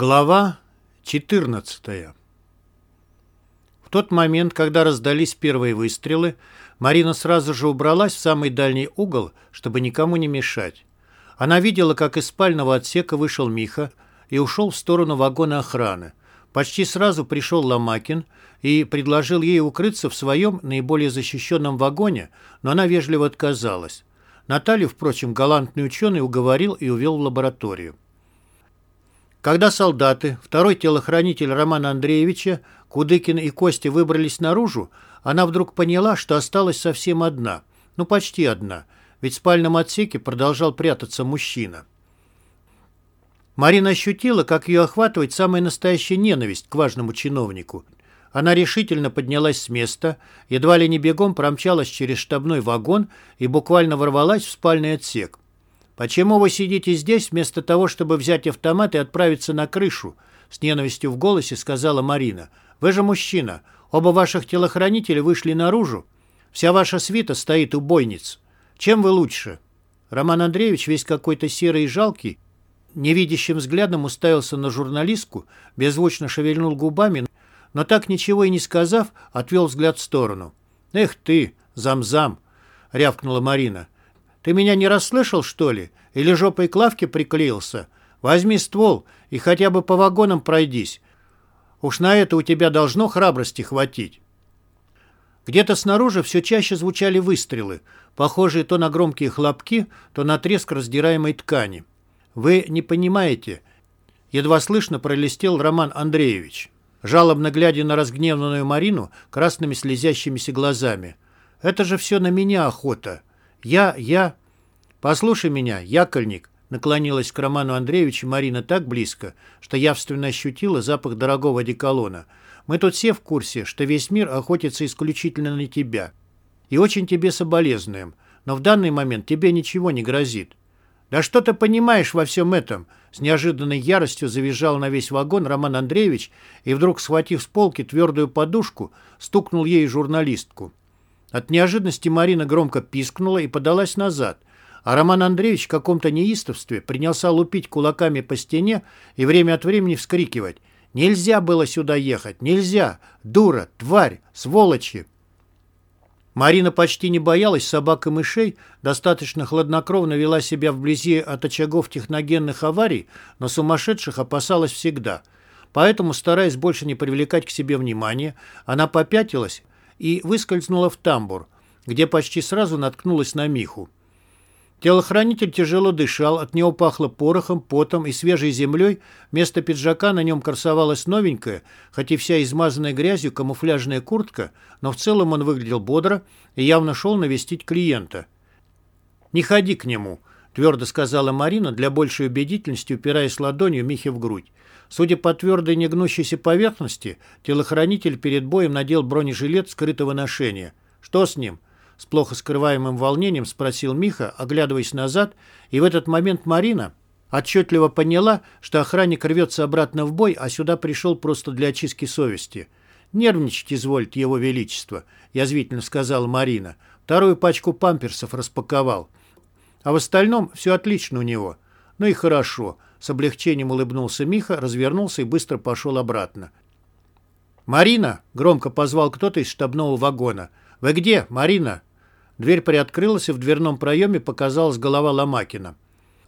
Глава 14 В тот момент, когда раздались первые выстрелы, Марина сразу же убралась в самый дальний угол, чтобы никому не мешать. Она видела, как из спального отсека вышел Миха и ушел в сторону вагона охраны. Почти сразу пришел Ломакин и предложил ей укрыться в своем наиболее защищенном вагоне, но она вежливо отказалась. Наталью, впрочем, галантный ученый уговорил и увел в лабораторию. Когда солдаты, второй телохранитель Романа Андреевича, Кудыкин и Костя выбрались наружу, она вдруг поняла, что осталась совсем одна. Ну, почти одна, ведь в спальном отсеке продолжал прятаться мужчина. Марина ощутила, как ее охватывает самая настоящая ненависть к важному чиновнику. Она решительно поднялась с места, едва ли не бегом промчалась через штабной вагон и буквально ворвалась в спальный отсек. «Почему вы сидите здесь, вместо того, чтобы взять автомат и отправиться на крышу?» С ненавистью в голосе сказала Марина. «Вы же мужчина. Оба ваших телохранителя вышли наружу. Вся ваша свита стоит у бойниц. Чем вы лучше?» Роман Андреевич, весь какой-то серый и жалкий, невидящим взглядом уставился на журналистку, беззвучно шевельнул губами, но так ничего и не сказав, отвел взгляд в сторону. «Эх ты, зам-зам!» — рявкнула Марина. Ты меня не расслышал, что ли? Или жопой к лавке приклеился? Возьми ствол и хотя бы по вагонам пройдись. Уж на это у тебя должно храбрости хватить. Где-то снаружи все чаще звучали выстрелы, похожие то на громкие хлопки, то на треск раздираемой ткани. Вы не понимаете. Едва слышно пролистел Роман Андреевич, жалобно глядя на разгневанную Марину красными слезящимися глазами. Это же все на меня охота. Я, я... Послушай меня, якольник, наклонилась к Роману Андреевичу Марина так близко, что явственно ощутила запах дорогого одеколона. Мы тут все в курсе, что весь мир охотится исключительно на тебя. И очень тебе соболезнуем. Но в данный момент тебе ничего не грозит. «Да что ты понимаешь во всем этом?» С неожиданной яростью завизжал на весь вагон Роман Андреевич и вдруг, схватив с полки твердую подушку, стукнул ей журналистку. От неожиданности Марина громко пискнула и подалась назад, а Роман Андреевич в каком-то неистовстве принялся лупить кулаками по стене и время от времени вскрикивать. «Нельзя было сюда ехать! Нельзя! Дура! Тварь! Сволочи!» Марина почти не боялась собак и мышей, достаточно хладнокровно вела себя вблизи от очагов техногенных аварий, но сумасшедших опасалась всегда. Поэтому, стараясь больше не привлекать к себе внимания, она попятилась и выскользнула в тамбур, где почти сразу наткнулась на Миху. Телохранитель тяжело дышал, от него пахло порохом, потом и свежей землей. Вместо пиджака на нем красовалась новенькая, хоть и вся измазанная грязью, камуфляжная куртка, но в целом он выглядел бодро и явно шел навестить клиента. «Не ходи к нему», — твердо сказала Марина, для большей убедительности упираясь ладонью Михе в грудь. Судя по твердой негнущейся поверхности, телохранитель перед боем надел бронежилет скрытого ношения. «Что с ним?» С плохо скрываемым волнением спросил Миха, оглядываясь назад, и в этот момент Марина отчетливо поняла, что охранник рвется обратно в бой, а сюда пришел просто для очистки совести. «Нервничать извольте, его величество», — язвительно сказала Марина. «Вторую пачку памперсов распаковал. А в остальном все отлично у него. Ну и хорошо». С облегчением улыбнулся Миха, развернулся и быстро пошел обратно. «Марина!» — громко позвал кто-то из штабного вагона. «Вы где, Марина?» Дверь приоткрылась, и в дверном проеме показалась голова Ломакина.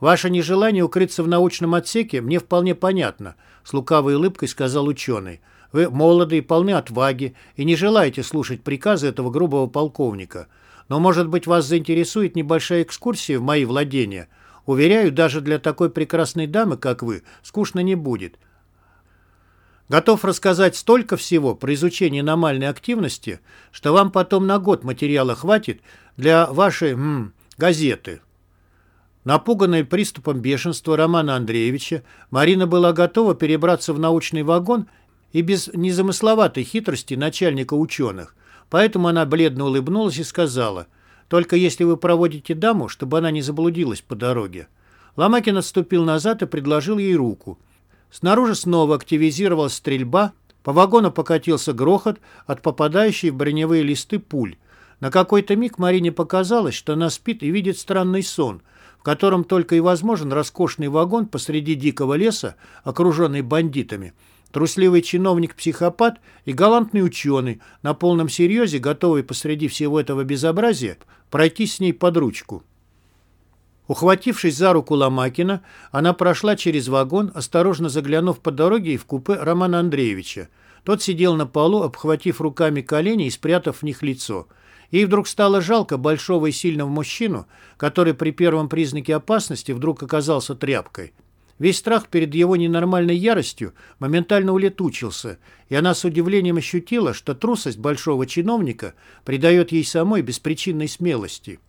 «Ваше нежелание укрыться в научном отсеке мне вполне понятно», — с лукавой улыбкой сказал ученый. «Вы молоды и полны отваги, и не желаете слушать приказы этого грубого полковника. Но, может быть, вас заинтересует небольшая экскурсия в мои владения. Уверяю, даже для такой прекрасной дамы, как вы, скучно не будет. Готов рассказать столько всего про изучение аномальной активности, что вам потом на год материала хватит для вашей м, газеты. Напуганная приступом бешенства Романа Андреевича, Марина была готова перебраться в научный вагон и без незамысловатой хитрости начальника ученых. Поэтому она бледно улыбнулась и сказала, «Только если вы проводите даму, чтобы она не заблудилась по дороге». Ломакин отступил назад и предложил ей руку – Снаружи снова активизировалась стрельба, по вагону покатился грохот от попадающей в броневые листы пуль. На какой-то миг Марине показалось, что она спит и видит странный сон, в котором только и возможен роскошный вагон посреди дикого леса, окруженный бандитами, трусливый чиновник-психопат и галантный ученый, на полном серьезе готовый посреди всего этого безобразия пройти с ней под ручку. Ухватившись за руку Ломакина, она прошла через вагон, осторожно заглянув по дороге и в купе Романа Андреевича. Тот сидел на полу, обхватив руками колени и спрятав в них лицо – Ей вдруг стало жалко большого и сильного мужчину, который при первом признаке опасности вдруг оказался тряпкой. Весь страх перед его ненормальной яростью моментально улетучился, и она с удивлением ощутила, что трусость большого чиновника придает ей самой беспричинной смелости.